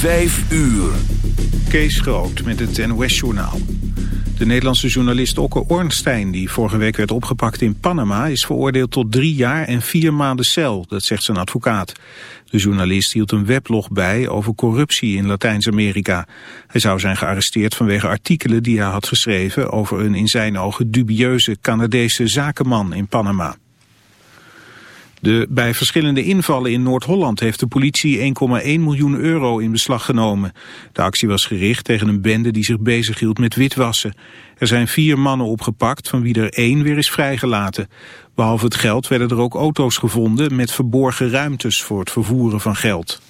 Vijf uur. Kees Groot met het NOS-journaal. De Nederlandse journalist Okke Ornstein, die vorige week werd opgepakt in Panama... is veroordeeld tot drie jaar en vier maanden cel, dat zegt zijn advocaat. De journalist hield een weblog bij over corruptie in Latijns-Amerika. Hij zou zijn gearresteerd vanwege artikelen die hij had geschreven... over een in zijn ogen dubieuze Canadese zakenman in Panama. De, bij verschillende invallen in Noord-Holland heeft de politie 1,1 miljoen euro in beslag genomen. De actie was gericht tegen een bende die zich bezighield met witwassen. Er zijn vier mannen opgepakt, van wie er één weer is vrijgelaten. Behalve het geld werden er ook auto's gevonden met verborgen ruimtes voor het vervoeren van geld.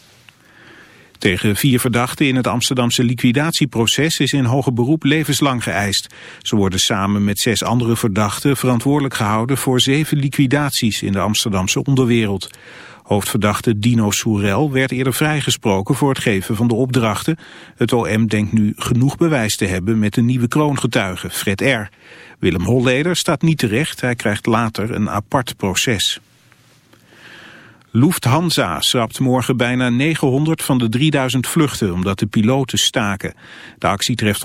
Tegen vier verdachten in het Amsterdamse liquidatieproces is in hoger beroep levenslang geëist. Ze worden samen met zes andere verdachten verantwoordelijk gehouden voor zeven liquidaties in de Amsterdamse onderwereld. Hoofdverdachte Dino Soerel werd eerder vrijgesproken voor het geven van de opdrachten. Het OM denkt nu genoeg bewijs te hebben met de nieuwe kroongetuige, Fred R. Willem Holleder staat niet terecht, hij krijgt later een apart proces. Lufthansa schrapt morgen bijna 900 van de 3000 vluchten omdat de piloten staken. De actie treft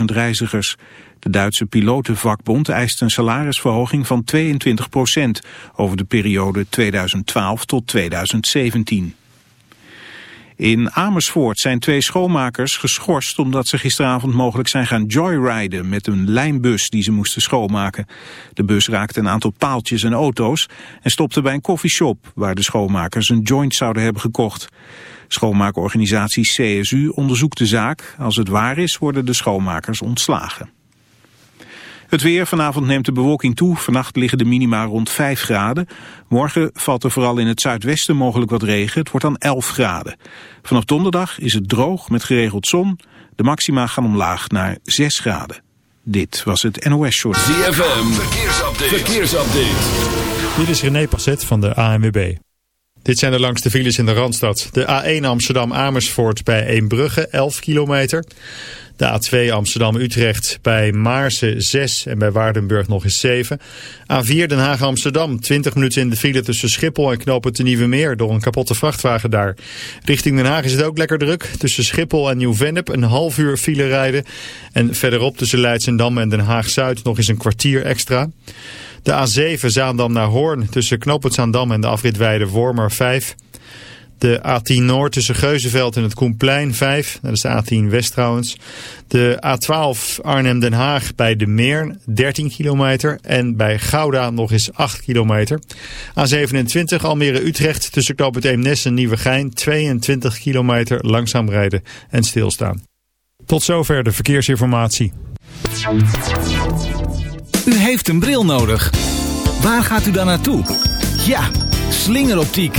100.000 reizigers. De Duitse pilotenvakbond eist een salarisverhoging van 22 procent over de periode 2012 tot 2017. In Amersfoort zijn twee schoonmakers geschorst omdat ze gisteravond mogelijk zijn gaan joyriden met een lijnbus die ze moesten schoonmaken. De bus raakte een aantal paaltjes en auto's en stopte bij een koffieshop waar de schoonmakers een joint zouden hebben gekocht. Schoonmaakorganisatie CSU onderzoekt de zaak. Als het waar is worden de schoonmakers ontslagen. Het weer, vanavond neemt de bewolking toe. Vannacht liggen de minima rond 5 graden. Morgen valt er vooral in het zuidwesten mogelijk wat regen. Het wordt dan 11 graden. Vanaf donderdag is het droog met geregeld zon. De maxima gaan omlaag naar 6 graden. Dit was het NOS Short. ZFM, verkeersupdate. verkeersupdate. Dit is René Passet van de ANWB. Dit zijn de langste files in de Randstad. De A1 Amsterdam-Amersfoort bij Eembrugge, 11 kilometer. De A2 Amsterdam-Utrecht bij Maarsen 6 en bij Waardenburg nog eens 7. A4 Den Haag-Amsterdam 20 minuten in de file tussen Schiphol en Knopen te Nieuwe Meer door een kapotte vrachtwagen daar. Richting Den Haag is het ook lekker druk. Tussen Schiphol en Nieuw-Vennep een half uur file rijden. En verderop tussen Leidsendam en Den Haag-Zuid nog eens een kwartier extra. De A7 Zaandam naar Hoorn tussen Knoppen Zaandam en de afrit Weide-Wormer 5. De A10 Noord tussen Geuzenveld en het Koenplein 5. Dat is de A10 West trouwens. De A12 Arnhem-Den Haag bij de Meer 13 kilometer. En bij Gouda nog eens 8 kilometer. A27 Almere-Utrecht tussen Knoop het Eemnes en Nieuwegein 22 kilometer langzaam rijden en stilstaan. Tot zover de verkeersinformatie. U heeft een bril nodig. Waar gaat u dan naartoe? Ja, slingeroptiek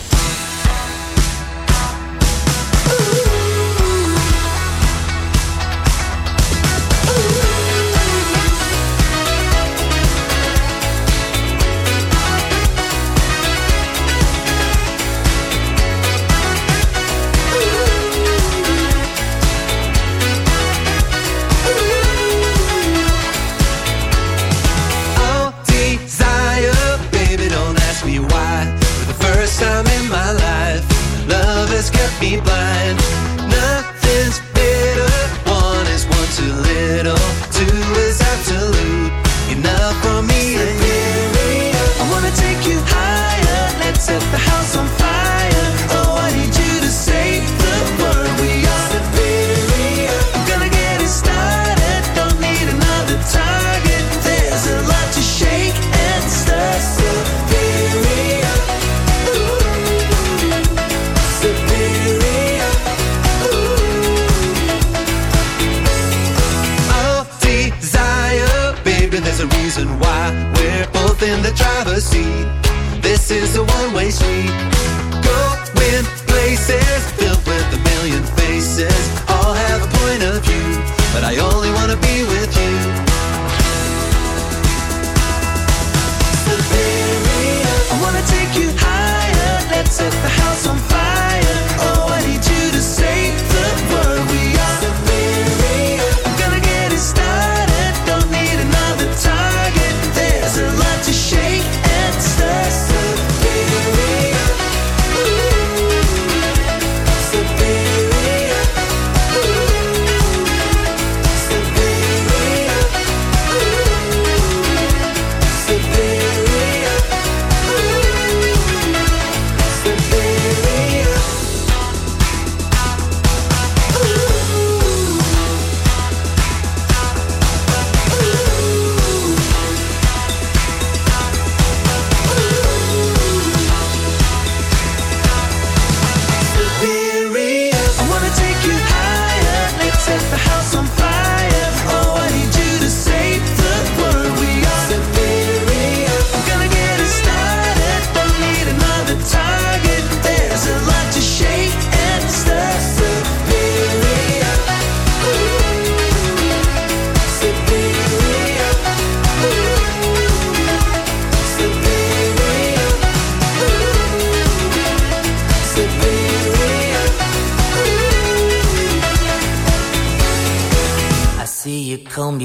be blind.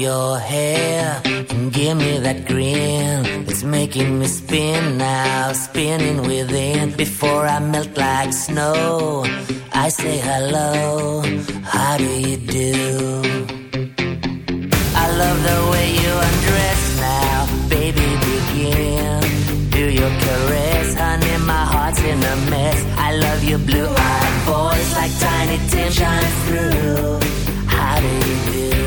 your hair and give me that grin. It's making me spin now, spinning within. Before I melt like snow, I say hello. How do you do? I love the way you undress now, baby. Begin. Do your caress, honey. My heart's in a mess. I love your blue-eyed voice like Tiny tin shines through. How do you do?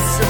so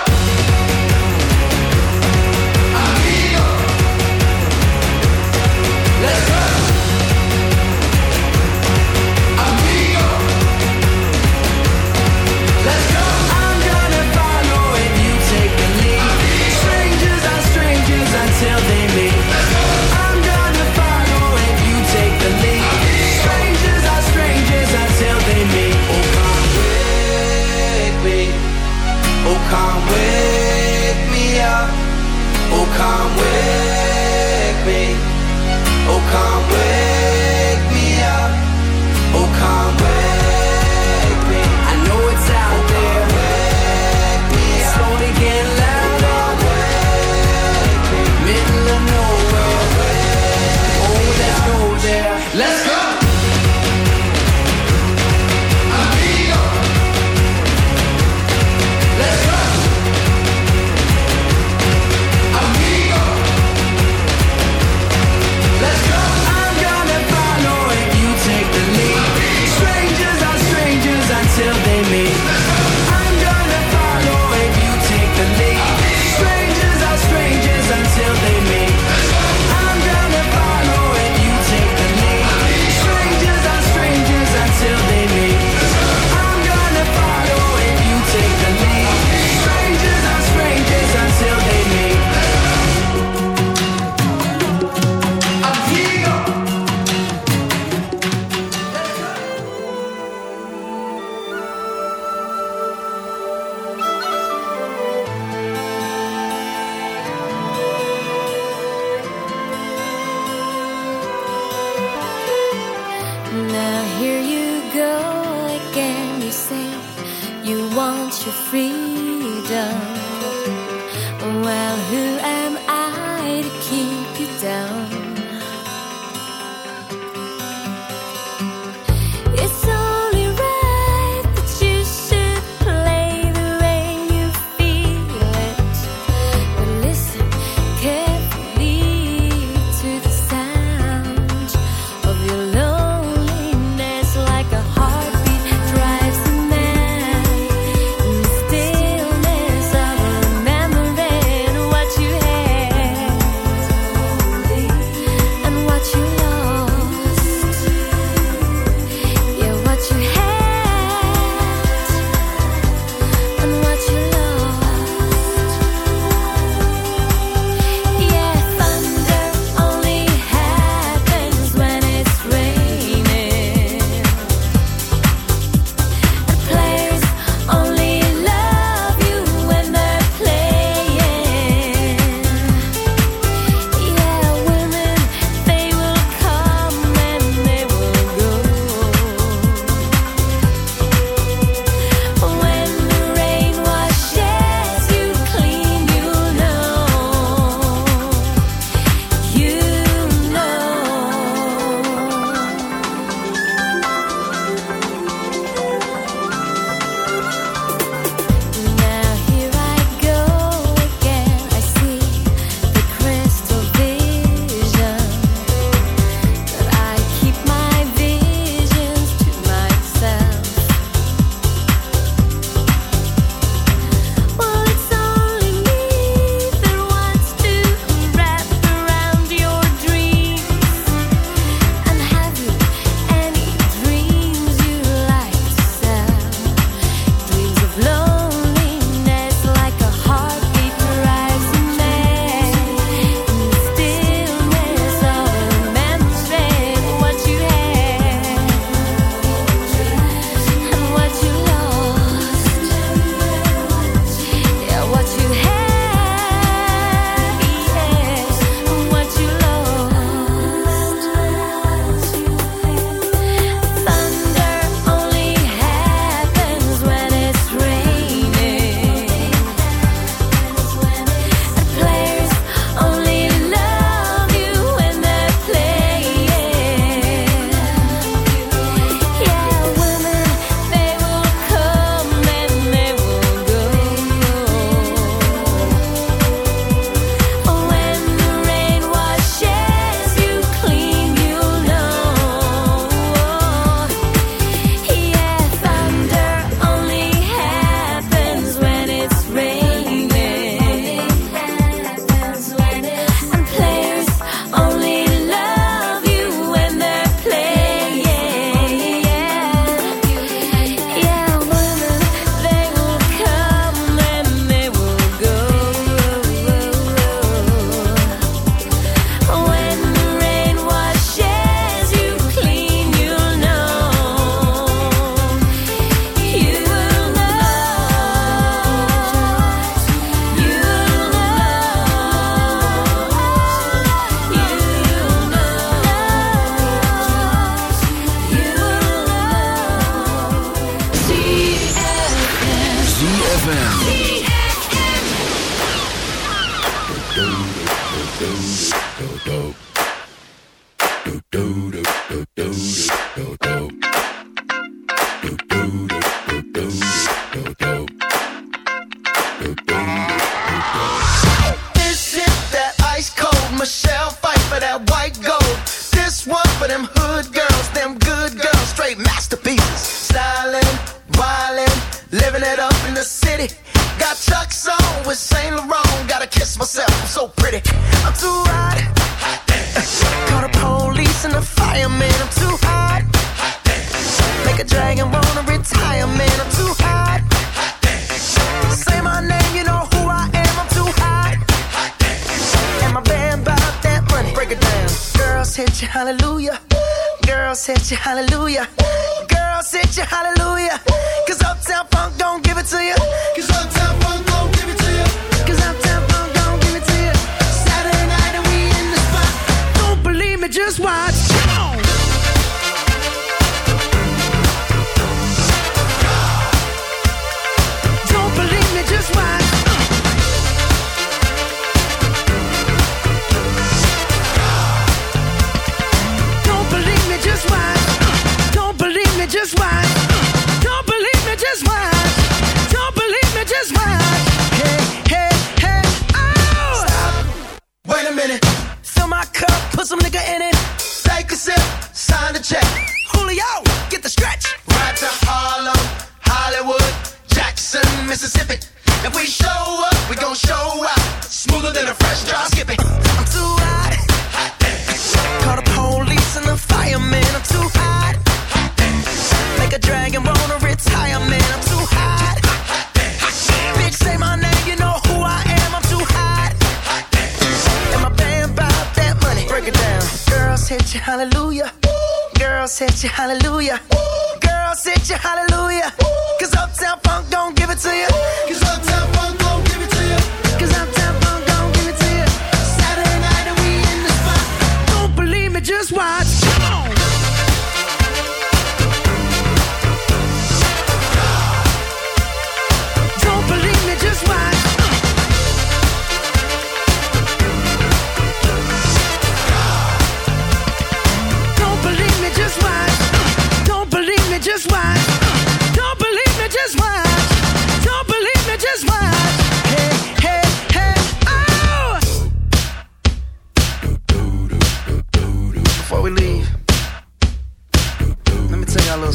Come wake me up. Oh, come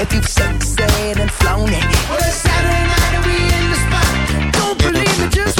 if you've sexed it and flown it. Well, it's Saturday night and we in the spot. Don't believe me, just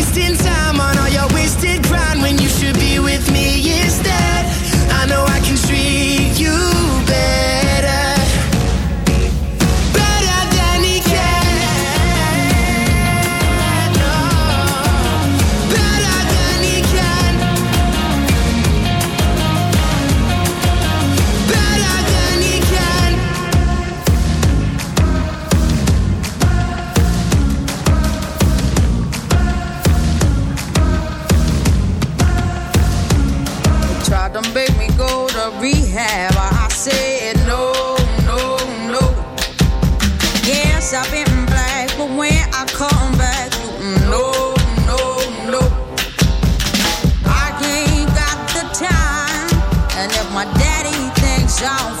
down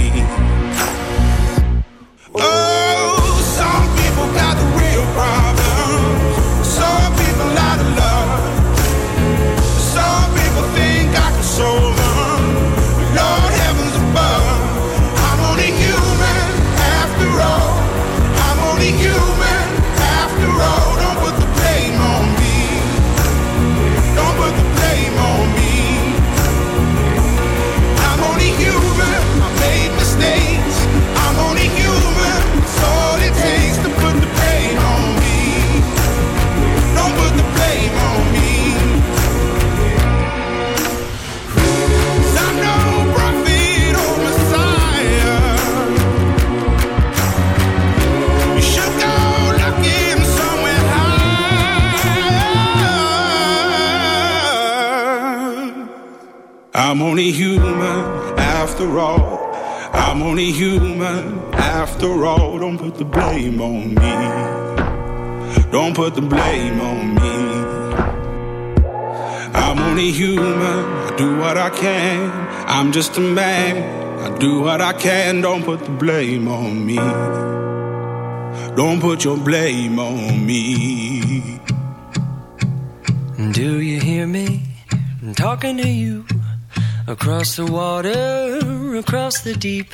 Only human after all. Don't put the blame on me. Don't put the blame on me. I'm only human. I do what I can. I'm just a man. I do what I can. Don't put the blame on me. Don't put your blame on me. Do you hear me? I'm talking to you across the water, across the deep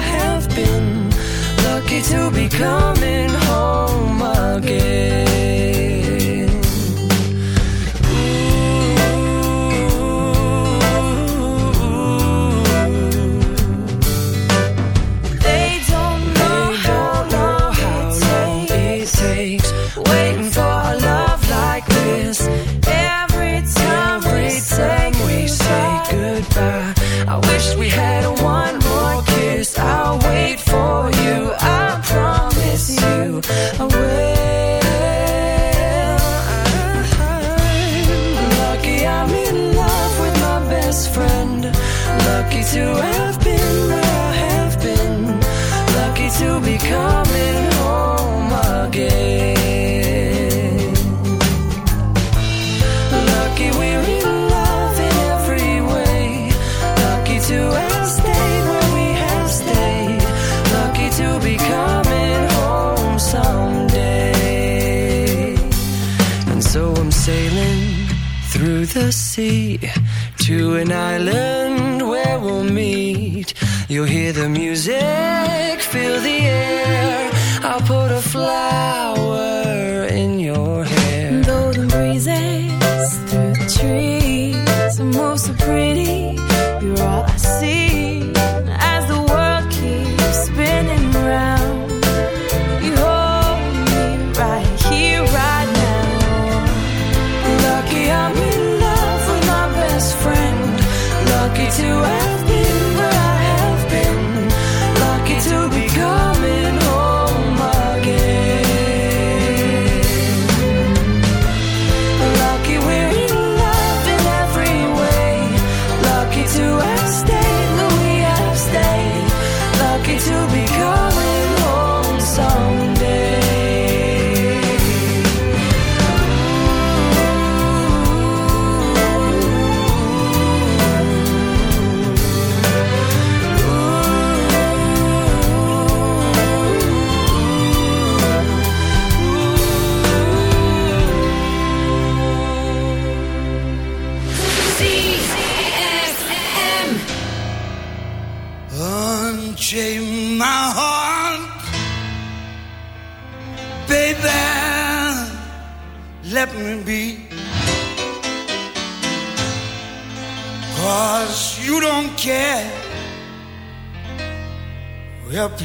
been. Lucky to be coming home again. They don't know how long it takes. Waiting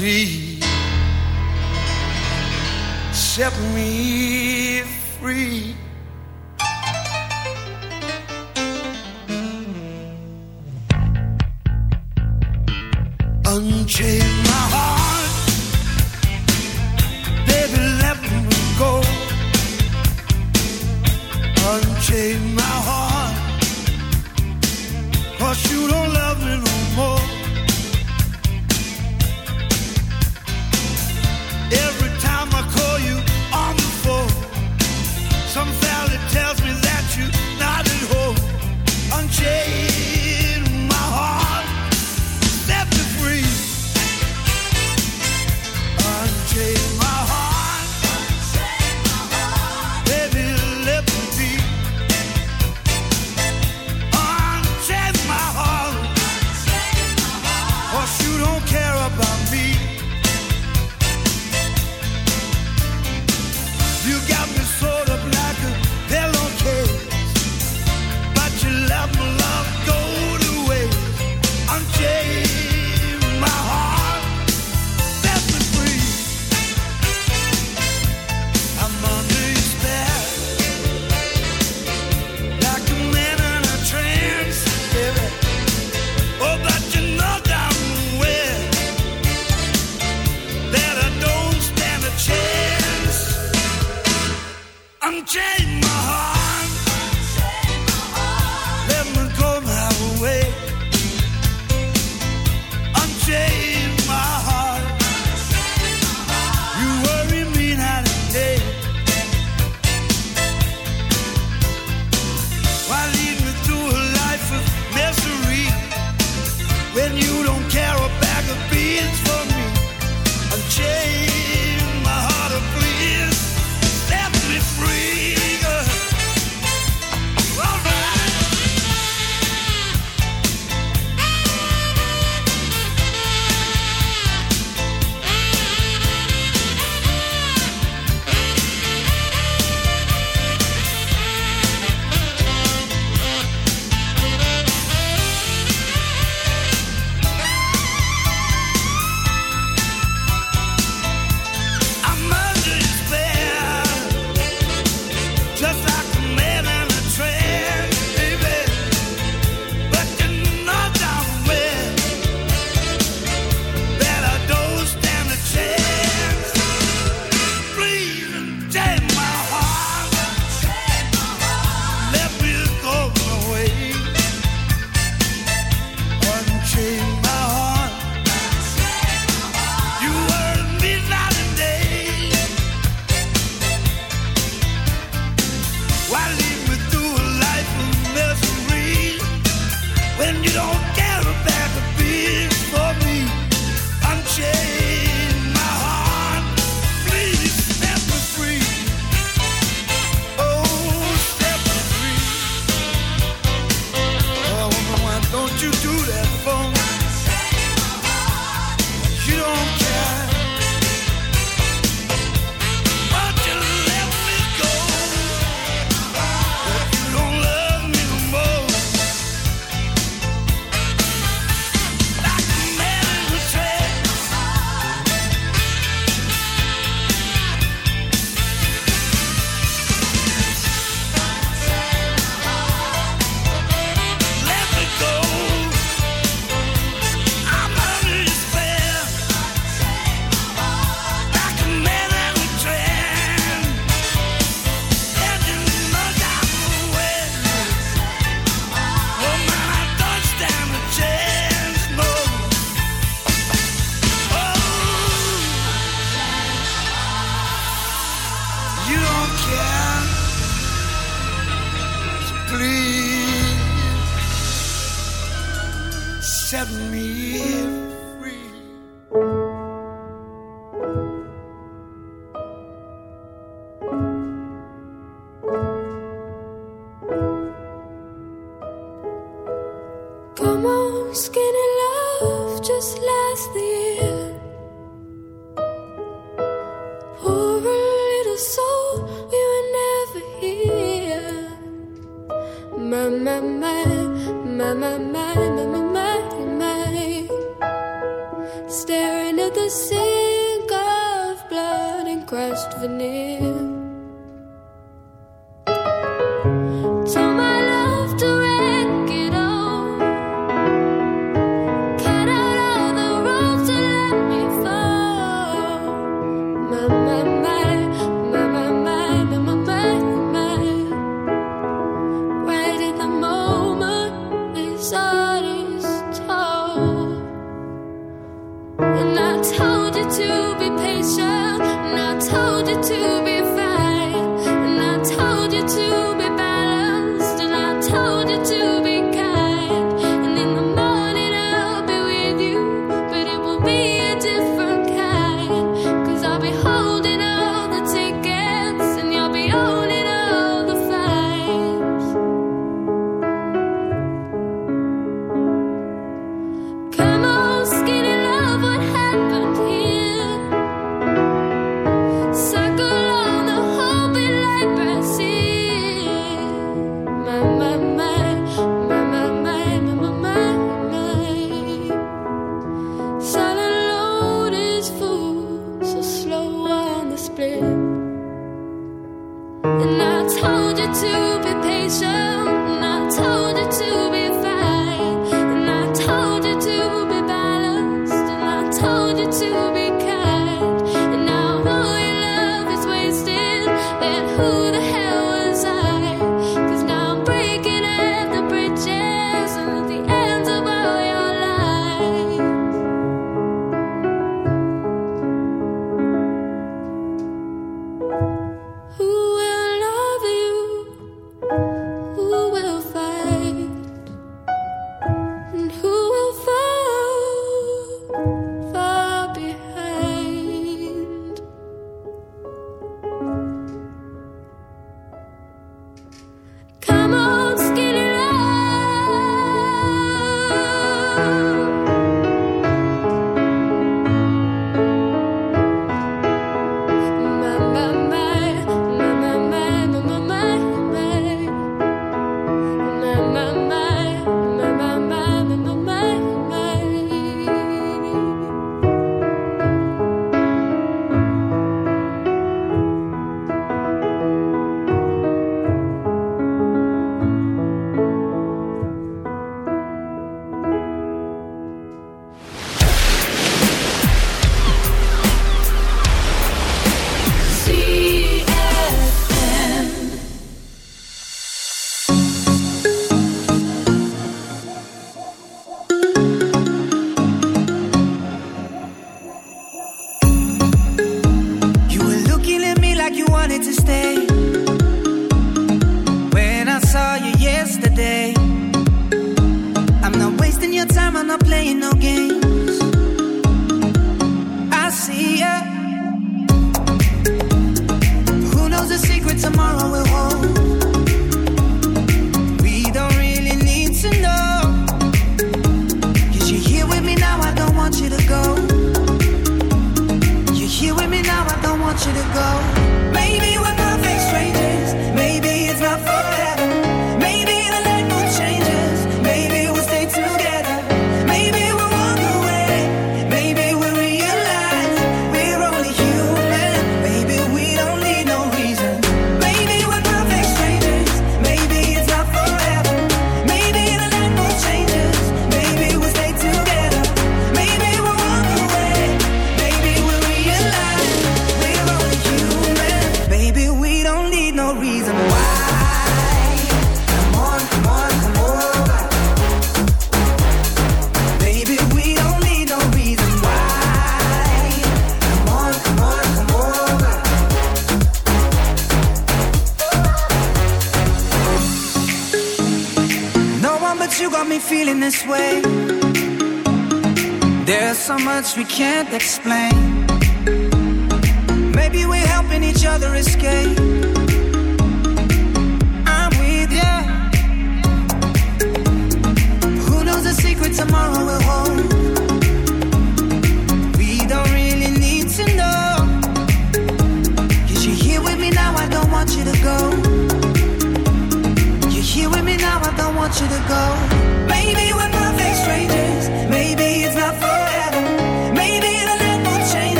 lui we can't explain.